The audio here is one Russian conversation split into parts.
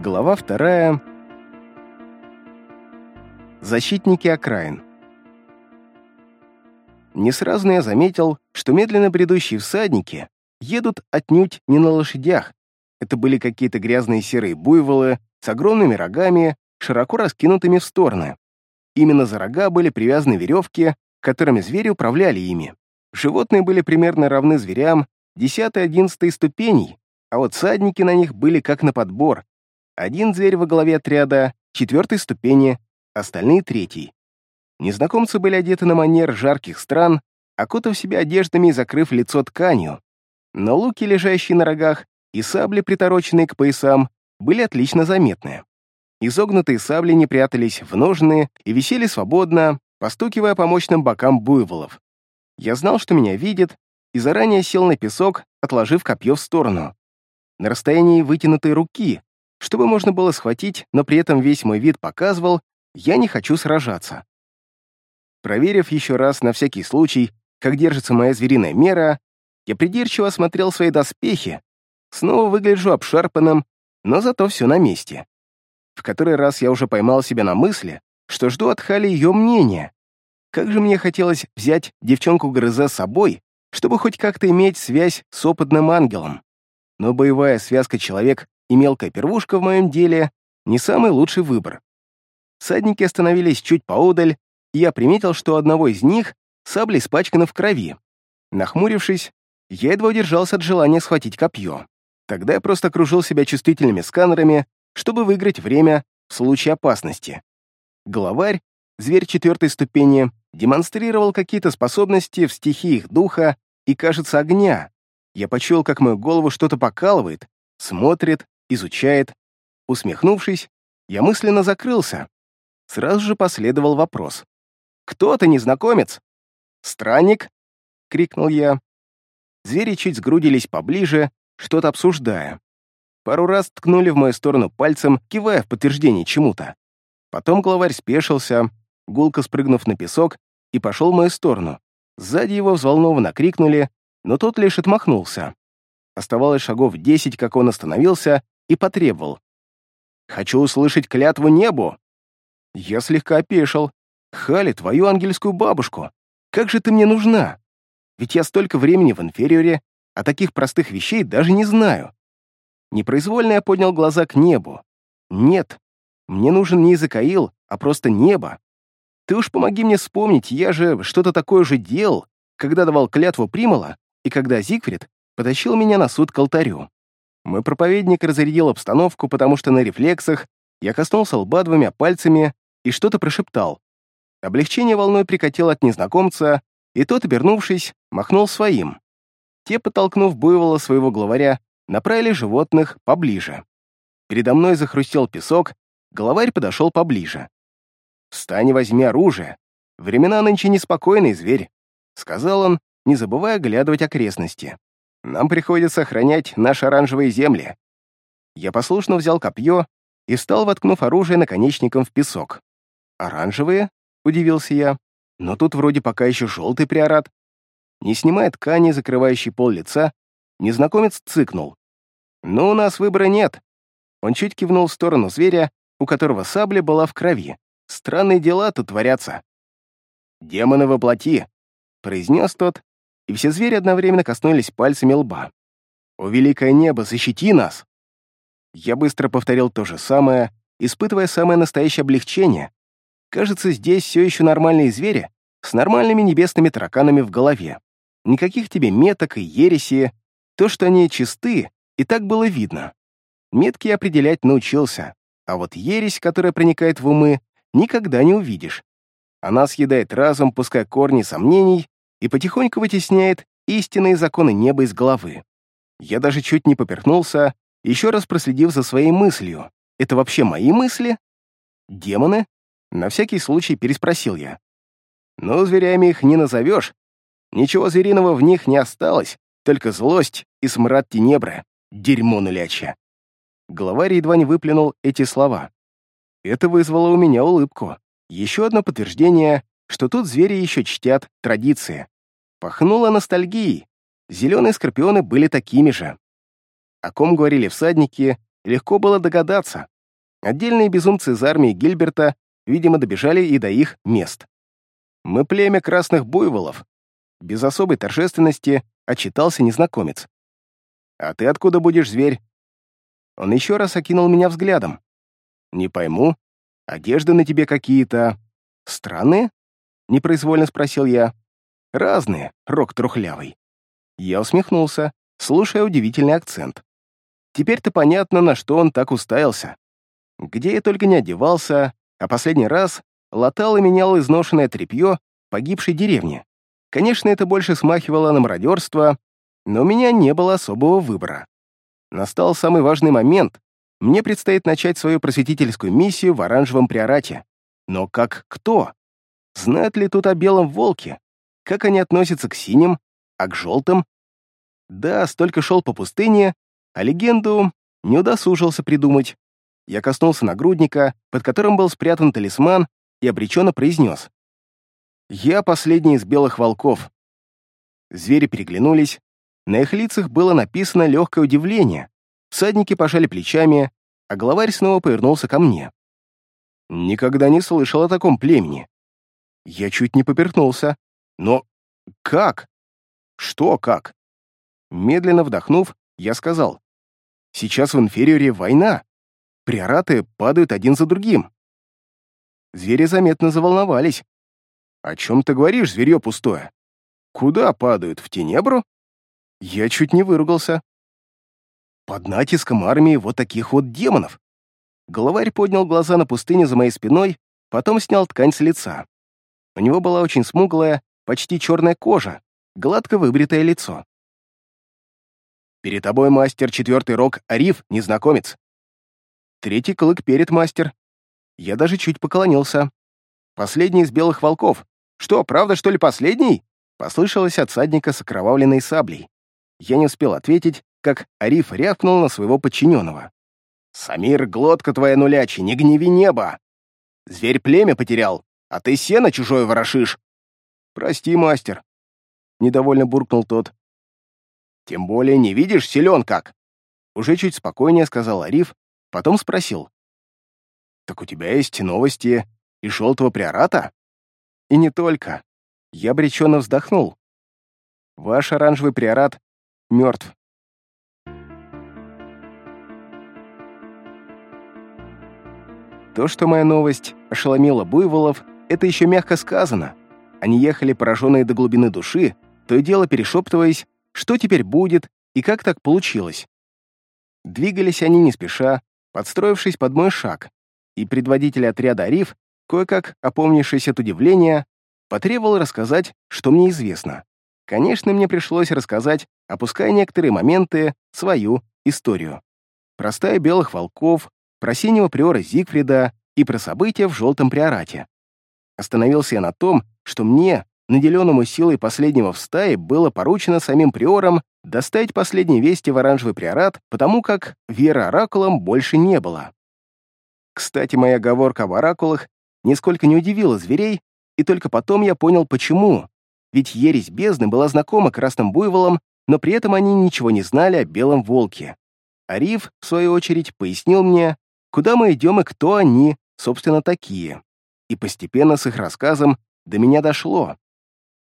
Глава вторая. Защитники окраин. Не сразу я заметил, что медленно бредущие всадники едут отнюдь не на лошадях. Это были какие-то грязные серые буйволы с огромными рогами, широко раскинутыми в стороны. Именно за рога были привязаны веревки, которыми звери управляли ими. Животные были примерно равны зверям 10-11 ступеней, а вот всадники на них были как на подбор. Один зверь во главе отряда, четвертой ступени, остальные — третий. Незнакомцы были одеты на манер жарких стран, окутав себя одеждами и закрыв лицо тканью. Но луки, лежащие на рогах, и сабли, притороченные к поясам, были отлично заметны. Изогнутые сабли не прятались в ножны и висели свободно, постукивая по мощным бокам буйволов. Я знал, что меня видят, и заранее сел на песок, отложив копье в сторону. На расстоянии вытянутой руки, чтобы можно было схватить, но при этом весь мой вид показывал, я не хочу сражаться. Проверив еще раз на всякий случай, как держится моя звериная мера, я придирчиво осмотрел свои доспехи. Снова выгляжу обшарпанным, но зато все на месте. В который раз я уже поймал себя на мысли, что жду от Хали ее мнения. Как же мне хотелось взять девчонку Грызе с собой, чтобы хоть как-то иметь связь с опытным ангелом. Но боевая связка человек и мелкая первушка в моем деле не самый лучший выбор. Садники остановились чуть поодаль, и я приметил, что одного из них сабля испачкана в крови. Нахмурившись, я едва удержался от желания схватить копье. Тогда я просто окружил себя чувствительными сканерами, чтобы выиграть время в случае опасности. Главарь, зверь четвертой ступени, демонстрировал какие-то способности в стихиях духа и, кажется, огня. Я почуял, как мою голову что-то покалывает, смотрит, изучает. Усмехнувшись, я мысленно закрылся. Сразу же последовал вопрос. «Кто ты, незнакомец?» «Странник?» — крикнул я. Звери чуть сгрудились поближе, что-то обсуждая. Пару раз ткнули в мою сторону пальцем, кивая в подтверждение чему-то. Потом главарь спешился, гулко спрыгнув на песок, и пошел в мою сторону. Сзади его взволнованно крикнули, но тот лишь отмахнулся. Оставалось шагов десять, как он остановился, и потребовал. «Хочу услышать клятву небу!» Я слегка опешил. «Хали, твою ангельскую бабушку! Как же ты мне нужна? Ведь я столько времени в инфериоре, а таких простых вещей даже не знаю». Непроизвольно я поднял глаза к небу. «Нет, мне нужен не Изакаил, а просто небо. Ты уж помоги мне вспомнить, я же что-то такое же делал, когда давал клятву Примала и когда Зигфрид потащил меня на суд к алтарю. Мой проповедник разрядил обстановку, потому что на рефлексах я коснулся лба двумя пальцами и что-то прошептал. Облегчение волной прикатило от незнакомца, и тот, обернувшись, махнул своим. Те, подтолкнув буйвола своего главаря, направили животных поближе. Передо мной захрустел песок, Главарь подошел поближе. «Встань и возьми оружие. Времена нынче неспокойный зверь», — сказал он, не забывая оглядывать окрестности. «Нам приходится охранять наши оранжевые земли». Я послушно взял копье и встал, воткнув оружие наконечником в песок. «Оранжевые?» — удивился я. «Но тут вроде пока еще желтый приорат». Не снимая ткани, закрывающей пол лица, незнакомец цыкнул. «Ну, у нас выбора нет». Он чуть кивнул в сторону зверя, у которого сабля была в крови. Странные дела тут творятся. «Демоны воплоти», — произнес тот, и все звери одновременно коснулись пальцами лба. «О, великое небо, защити нас!» Я быстро повторил то же самое, испытывая самое настоящее облегчение. Кажется, здесь все еще нормальные звери с нормальными небесными тараканами в голове. Никаких тебе меток и ереси. То, что они чисты, и так было видно. Метки определять научился. А вот ересь, которая проникает в умы, никогда не увидишь. Она съедает разум, пуская корни сомнений, и потихоньку вытесняет истинные законы неба из головы. Я даже чуть не поперхнулся, еще раз проследив за своей мыслью. Это вообще мои мысли? Демоны? На всякий случай переспросил я. Но зверями их не назовешь. Ничего звериного в них не осталось, только злость и смрад тенебры. Дерьмо нулячье. Главарь едва не выплюнул эти слова. Это вызвало у меня улыбку. Еще одно подтверждение, что тут звери еще чтят традиции. Пахнуло ностальгией. Зеленые скорпионы были такими же. О ком говорили всадники, легко было догадаться. Отдельные безумцы из армии Гильберта, видимо, добежали и до их мест. «Мы племя красных буйволов», — без особой торжественности отчитался незнакомец. «А ты откуда будешь, зверь?» Он еще раз окинул меня взглядом. «Не пойму. Одежды на тебе какие-то... странные?» — непроизвольно спросил я. «Разные, рок трухлявый». Я усмехнулся, слушая удивительный акцент. Теперь-то понятно, на что он так уставился. Где я только не одевался, а последний раз латал и менял изношенное тряпье погибшей деревни. Конечно, это больше смахивало на мародерство, но у меня не было особого выбора. Настал самый важный момент. Мне предстоит начать свою просветительскую миссию в оранжевом приорате. Но как кто? Знают ли тут о белом волке? Как они относятся к синим, а к желтым? Да, столько шел по пустыне, а легенду не удосужился придумать. Я коснулся нагрудника, под которым был спрятан талисман, и обреченно произнес. «Я последний из белых волков». Звери переглянулись, на их лицах было написано легкое удивление. Всадники пожали плечами, а главарь снова повернулся ко мне. Никогда не слышал о таком племени. Я чуть не поперхнулся. Но как? Что как? Медленно вдохнув, я сказал. Сейчас в инфериоре война. Приораты падают один за другим. Звери заметно заволновались. «О чем ты говоришь, зверье пустое? Куда падают, в Тенебру?» Я чуть не выругался. Под натиском армии вот таких вот демонов. Головарь поднял глаза на пустыню за моей спиной, потом снял ткань с лица. У него была очень смуглая, почти черная кожа, гладко выбритое лицо. «Перед тобой мастер, четвертый рог, Ариф, незнакомец. Третий клык перед мастер. Я даже чуть поклонился. Последний из белых волков. Что, правда, что ли, последний?» Послышалось от садника с окровавленной саблей. Я не успел ответить, как Ариф рявкнул на своего подчиненного. «Самир, глотка твоя нулячий, не гневи небо! Зверь племя потерял, а ты сено чужое ворошишь!» «Прости, мастер», — недовольно буркнул тот. «Тем более не видишь, силен как!» Уже чуть спокойнее сказал Ариф, потом спросил. «Так у тебя есть новости из желтого приората?» «И не только». Я обреченно вздохнул. «Ваш оранжевый приорат мертв. То, что моя новость ошеломила буйволов, это еще мягко сказано. Они ехали, пораженные до глубины души, то и дело перешептываясь, что теперь будет и как так получилось. Двигались они не спеша, подстроившись под мой шаг, и предводитель отряда Ариф, кое-как опомнившись от удивления, потребовал рассказать, что мне известно. Конечно, мне пришлось рассказать, опуская некоторые моменты, свою историю. Про стаю белых волков, про синего приора Зигфрида и про события в желтом приорате. Остановился я на том, что мне, наделенному силой последнего в стае, было поручено самим приором доставить последние вести в оранжевый приорат, потому как веры оракулам больше не было. Кстати, моя оговорка об оракулах нисколько не удивила зверей, и только потом я понял, почему ведь ересь бездны была знакома красным буйволам, но при этом они ничего не знали о белом волке. Ариф, в свою очередь, пояснил мне, куда мы идем и кто они, собственно, такие. И постепенно с их рассказом до меня дошло.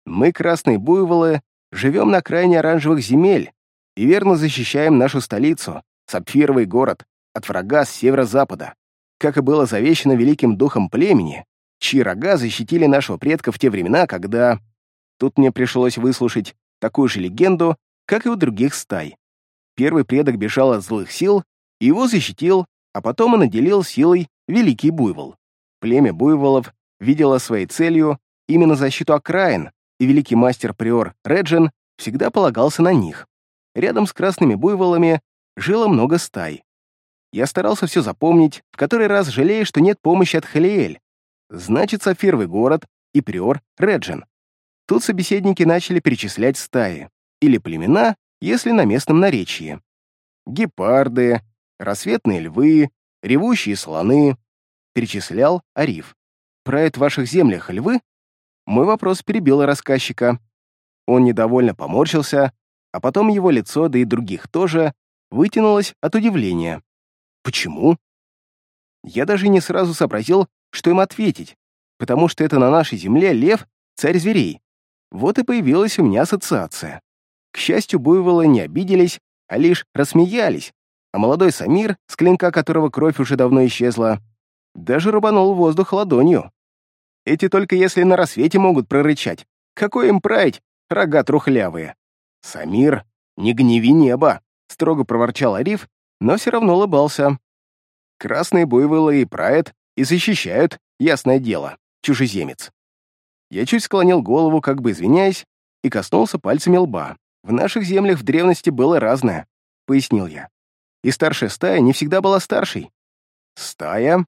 Мы, красные буйволы, живем на крайне оранжевых земель и верно защищаем нашу столицу, сапфировый город, от врага с северо-запада, как и было завещено великим духом племени, чьи рога защитили нашего предка в те времена, когда... Тут мне пришлось выслушать такую же легенду, как и у других стай. Первый предок бежал от злых сил, и его защитил, а потом и наделил силой Великий Буйвол. Племя буйволов видело своей целью именно защиту окраин, и великий мастер-приор Реджин всегда полагался на них. Рядом с красными буйволами жило много стай. Я старался все запомнить, в который раз жалея, что нет помощи от Халиэль. Значит, Сапфировый город и приор Реджин. Тут собеседники начали перечислять стаи или племена, если на местном наречии. Гепарды, рассветные львы, ревущие слоны. Перечислял Ариф. Правят в ваших землях львы? Мой вопрос перебил рассказчика. Он недовольно поморщился, а потом его лицо, да и других тоже, вытянулось от удивления. Почему? Я даже не сразу сообразил, что им ответить, потому что это на нашей земле лев — царь зверей. Вот и появилась у меня ассоциация. К счастью, буйволы не обиделись, а лишь рассмеялись, а молодой Самир, с клинка которого кровь уже давно исчезла, даже рубанул воздух ладонью. Эти только если на рассвете могут прорычать. Какой им прайд, рога трухлявые. Самир, не гневи небо, строго проворчал Ариф, но все равно улыбался. Красные буйволы и прайд и защищают, ясное дело, чужеземец. Я чуть склонил голову, как бы извиняясь, и коснулся пальцами лба. В наших землях в древности было разное, пояснил я. И старшая стая не всегда была старшей. Стая?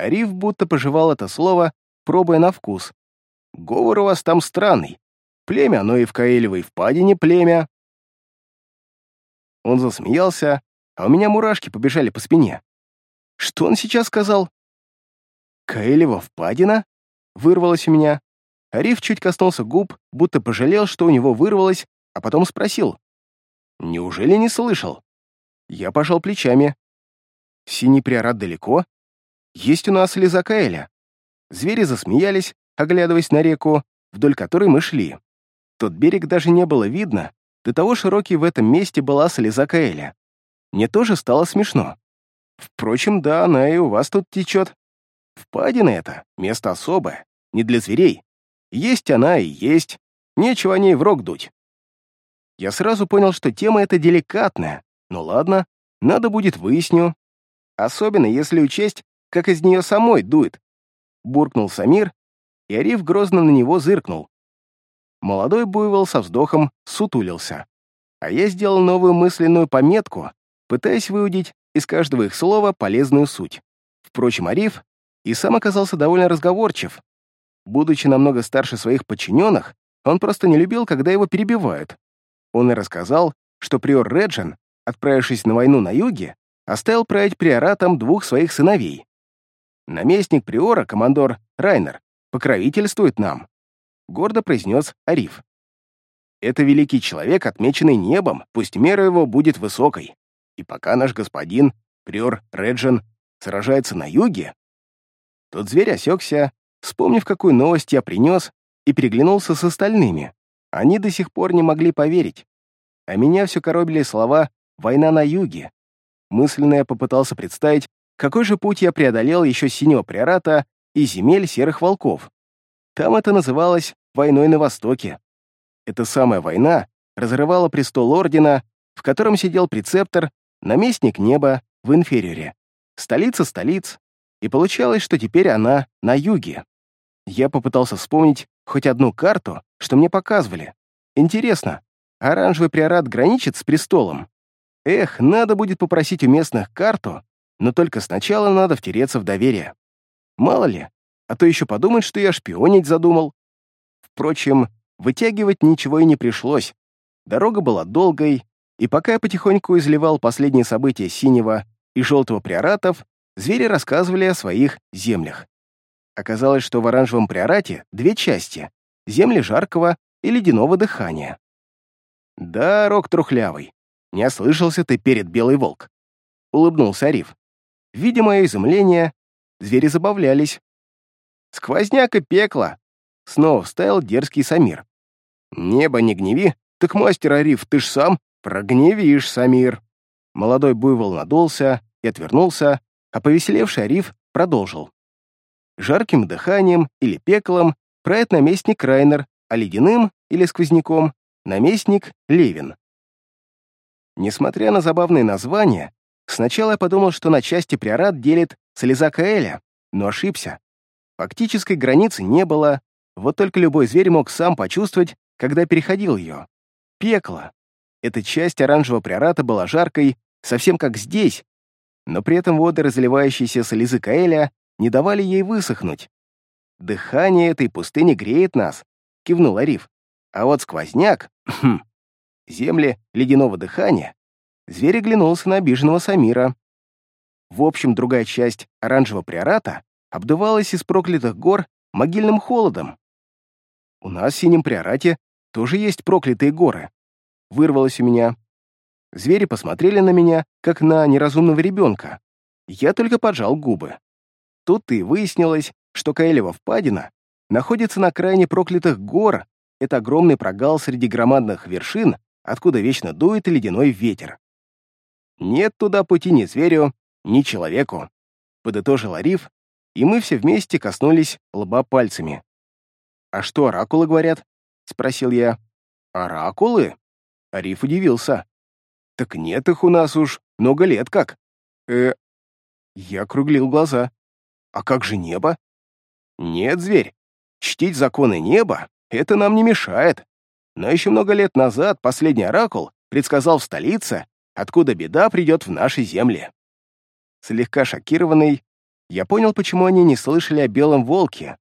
Ариф будто пожевал это слово, пробуя на вкус. Говор у вас там странный. Племя, оно и в Каэлевой впадине племя. Он засмеялся, а у меня мурашки побежали по спине. Что он сейчас сказал? Каэлева впадина? Вырвалось у меня. Ариф чуть коснулся губ, будто пожалел, что у него вырвалось, а потом спросил. «Неужели не слышал?» Я пожал плечами. «Синий приорат далеко? Есть у нас лиза Каэля». Звери засмеялись, оглядываясь на реку, вдоль которой мы шли. Тот берег даже не было видно, до того широкий в этом месте была слеза Каэля. Мне тоже стало смешно. Впрочем, да, она и у вас тут течет. Впадина это, место особое, не для зверей. Есть она и есть, нечего о ней в рог дуть. Я сразу понял, что тема эта деликатная, но ладно, надо будет выясню. Особенно если учесть, как из нее самой дует. Буркнул Самир, и Ариф грозно на него зыркнул. Молодой буйвол со вздохом сутулился. А я сделал новую мысленную пометку, пытаясь выудить из каждого их слова полезную суть. Впрочем, Ариф и сам оказался довольно разговорчив, Будучи намного старше своих подчиненных, он просто не любил, когда его перебивают. Он и рассказал, что приор Реджин, отправившись на войну на юге, оставил править приоратом двух своих сыновей. Наместник приора, командор Райнер, покровительствует нам, гордо произнес Ариф. Это великий человек, отмеченный небом, пусть мера его будет высокой. И пока наш господин, приор Реджин, сражается на юге, тот зверь осекся вспомнив, какую новость я принес, и переглянулся с остальными. Они до сих пор не могли поверить. А меня все коробили слова «война на юге». Мысленно я попытался представить, какой же путь я преодолел еще синего приората и земель серых волков. Там это называлось «войной на Востоке». Эта самая война разрывала престол Ордена, в котором сидел прецептор, наместник неба в инфериоре, столица столиц, и получалось, что теперь она на юге. Я попытался вспомнить хоть одну карту, что мне показывали. Интересно, оранжевый приорат граничит с престолом? Эх, надо будет попросить у местных карту, но только сначала надо втереться в доверие. Мало ли, а то еще подумать, что я шпионить задумал. Впрочем, вытягивать ничего и не пришлось. Дорога была долгой, и пока я потихоньку изливал последние события синего и желтого приоратов, звери рассказывали о своих землях. Оказалось, что в оранжевом приорате две части — земли жаркого и ледяного дыхания. «Да, рок трухлявый, не ослышался ты перед Белый Волк», — улыбнулся Ариф. Видя мое изумление, звери забавлялись. «Сквозняк и пекло!» — снова вставил дерзкий Самир. «Небо не гневи, так мастер Ариф, ты ж сам прогневишь, Самир!» Молодой буйвол надулся и отвернулся, а повеселевший Ариф продолжил жарким дыханием или пеклом правит наместник Райнер, а ледяным или сквозняком — наместник Левин. Несмотря на забавные названия, сначала я подумал, что на части приорат делит слеза Каэля, но ошибся. Фактической границы не было, вот только любой зверь мог сам почувствовать, когда переходил ее. Пекло. Эта часть оранжевого приората была жаркой, совсем как здесь, но при этом воды, разливающиеся с Каэля, не давали ей высохнуть. «Дыхание этой пустыни греет нас», — кивнул Ариф. «А вот сквозняк, хм, земли ледяного дыхания». Зверь оглянулся на обиженного Самира. В общем, другая часть оранжевого приората обдувалась из проклятых гор могильным холодом. «У нас в синем приорате тоже есть проклятые горы», — вырвалось у меня. Звери посмотрели на меня, как на неразумного ребенка. Я только поджал губы. Тут и выяснилось, что Каэлева впадина находится на окраине проклятых гор. Это огромный прогал среди громадных вершин, откуда вечно дует ледяной ветер. Нет туда пути ни зверю, ни человеку, подытожил Ариф, и мы все вместе коснулись лба пальцами. «А что оракулы говорят?» — спросил я. «Оракулы?» Ариф удивился. «Так нет их у нас уж много лет как». «Э...» Я округлил глаза. «А как же небо?» «Нет, зверь, чтить законы неба — это нам не мешает. Но еще много лет назад последний оракул предсказал в столице, откуда беда придет в наши земли». Слегка шокированный, я понял, почему они не слышали о белом волке.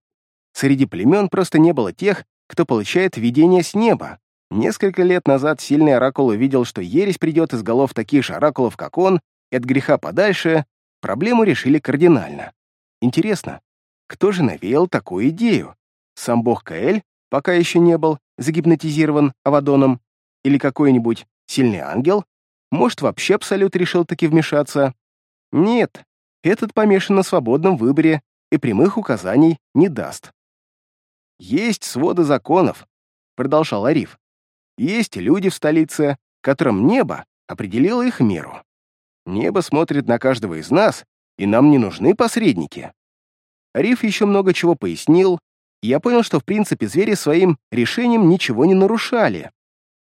Среди племен просто не было тех, кто получает видение с неба. Несколько лет назад сильный оракул увидел, что ересь придет из голов таких же оракулов, как он, и от греха подальше, проблему решили кардинально. Интересно, кто же навеял такую идею? Сам бог Каэль, пока еще не был загипнотизирован Авадоном, или какой-нибудь сильный ангел? Может, вообще Абсолют решил таки вмешаться? Нет, этот помешан на свободном выборе и прямых указаний не даст. «Есть своды законов», — продолжал Ариф. «Есть люди в столице, которым небо определило их меру. Небо смотрит на каждого из нас, и нам не нужны посредники». Ариф еще много чего пояснил, и я понял, что в принципе звери своим решением ничего не нарушали.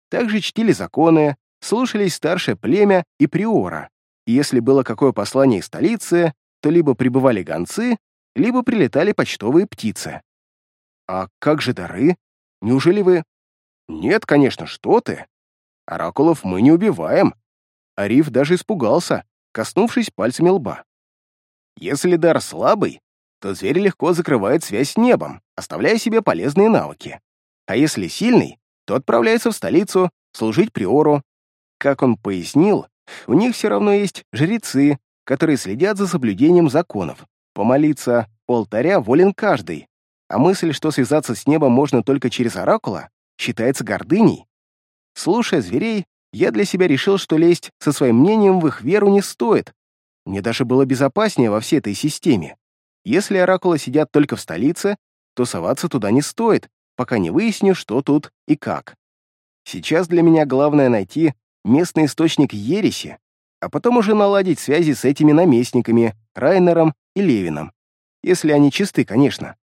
Также чтили законы, слушались старшее племя и приора, если было какое послание из столицы, то либо прибывали гонцы, либо прилетали почтовые птицы. А как же дары? Неужели вы... Нет, конечно, что ты. Оракулов мы не убиваем. Ариф даже испугался, коснувшись пальцами лба. Если дар слабый, то зверь легко закрывает связь с небом, оставляя себе полезные навыки. А если сильный, то отправляется в столицу служить приору. Как он пояснил, у них все равно есть жрецы, которые следят за соблюдением законов. Помолиться у алтаря волен каждый, а мысль, что связаться с небом можно только через оракула, считается гордыней. Слушая зверей, я для себя решил, что лезть со своим мнением в их веру не стоит. Мне даже было безопаснее во всей этой системе. Если оракулы сидят только в столице, то соваться туда не стоит, пока не выясню, что тут и как. Сейчас для меня главное найти местный источник ереси, а потом уже наладить связи с этими наместниками, Райнером и Левином. Если они чисты, конечно.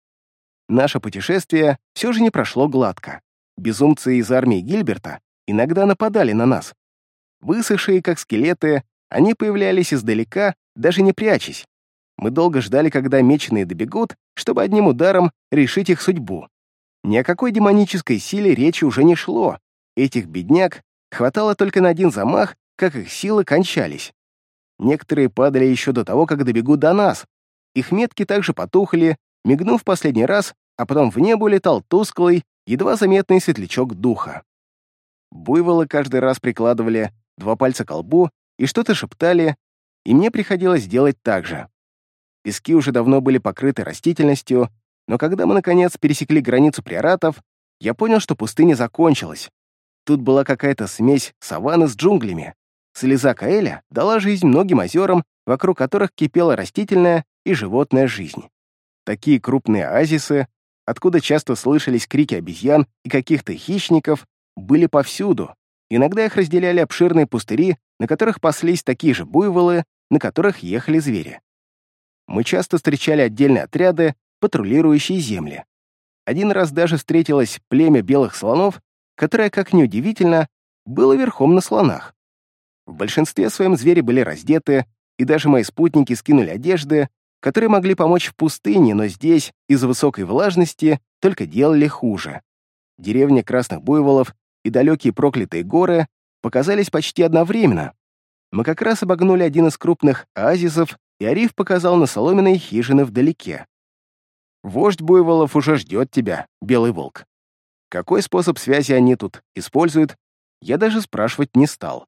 Наше путешествие все же не прошло гладко. Безумцы из армии Гильберта иногда нападали на нас. Высохшие, как скелеты, они появлялись издалека, даже не прячась. Мы долго ждали, когда меченые добегут, чтобы одним ударом решить их судьбу. Ни о какой демонической силе речи уже не шло. Этих бедняк Хватало только на один замах, как их силы кончались. Некоторые падали еще до того, как добегут до нас. Их метки также потухли, мигнув последний раз, а потом в небо летал тусклый, едва заметный светлячок духа. Буйволы каждый раз прикладывали два пальца к лбу и что-то шептали, и мне приходилось делать так же. Пески уже давно были покрыты растительностью, но когда мы, наконец, пересекли границу приоратов, я понял, что пустыня закончилась. Тут была какая-то смесь саванны с джунглями. Слеза Каэля дала жизнь многим озерам, вокруг которых кипела растительная и животная жизнь. Такие крупные оазисы, откуда часто слышались крики обезьян и каких-то хищников, были повсюду. Иногда их разделяли обширные пустыри, на которых паслись такие же буйволы, на которых ехали звери. Мы часто встречали отдельные отряды, патрулирующие земли. Один раз даже встретилось племя белых слонов, которое, как ни удивительно, было верхом на слонах. В большинстве своем звери были раздеты, и даже мои спутники скинули одежды, которые могли помочь в пустыне, но здесь, из-за высокой влажности, только делали хуже. Деревня Красных Буйволов и далекие проклятые горы показались почти одновременно. Мы как раз обогнули один из крупных оазисов, и Ариф показал на соломенные хижины вдалеке. «Вождь Буйволов уже ждет тебя, Белый Волк», какой способ связи они тут используют, я даже спрашивать не стал.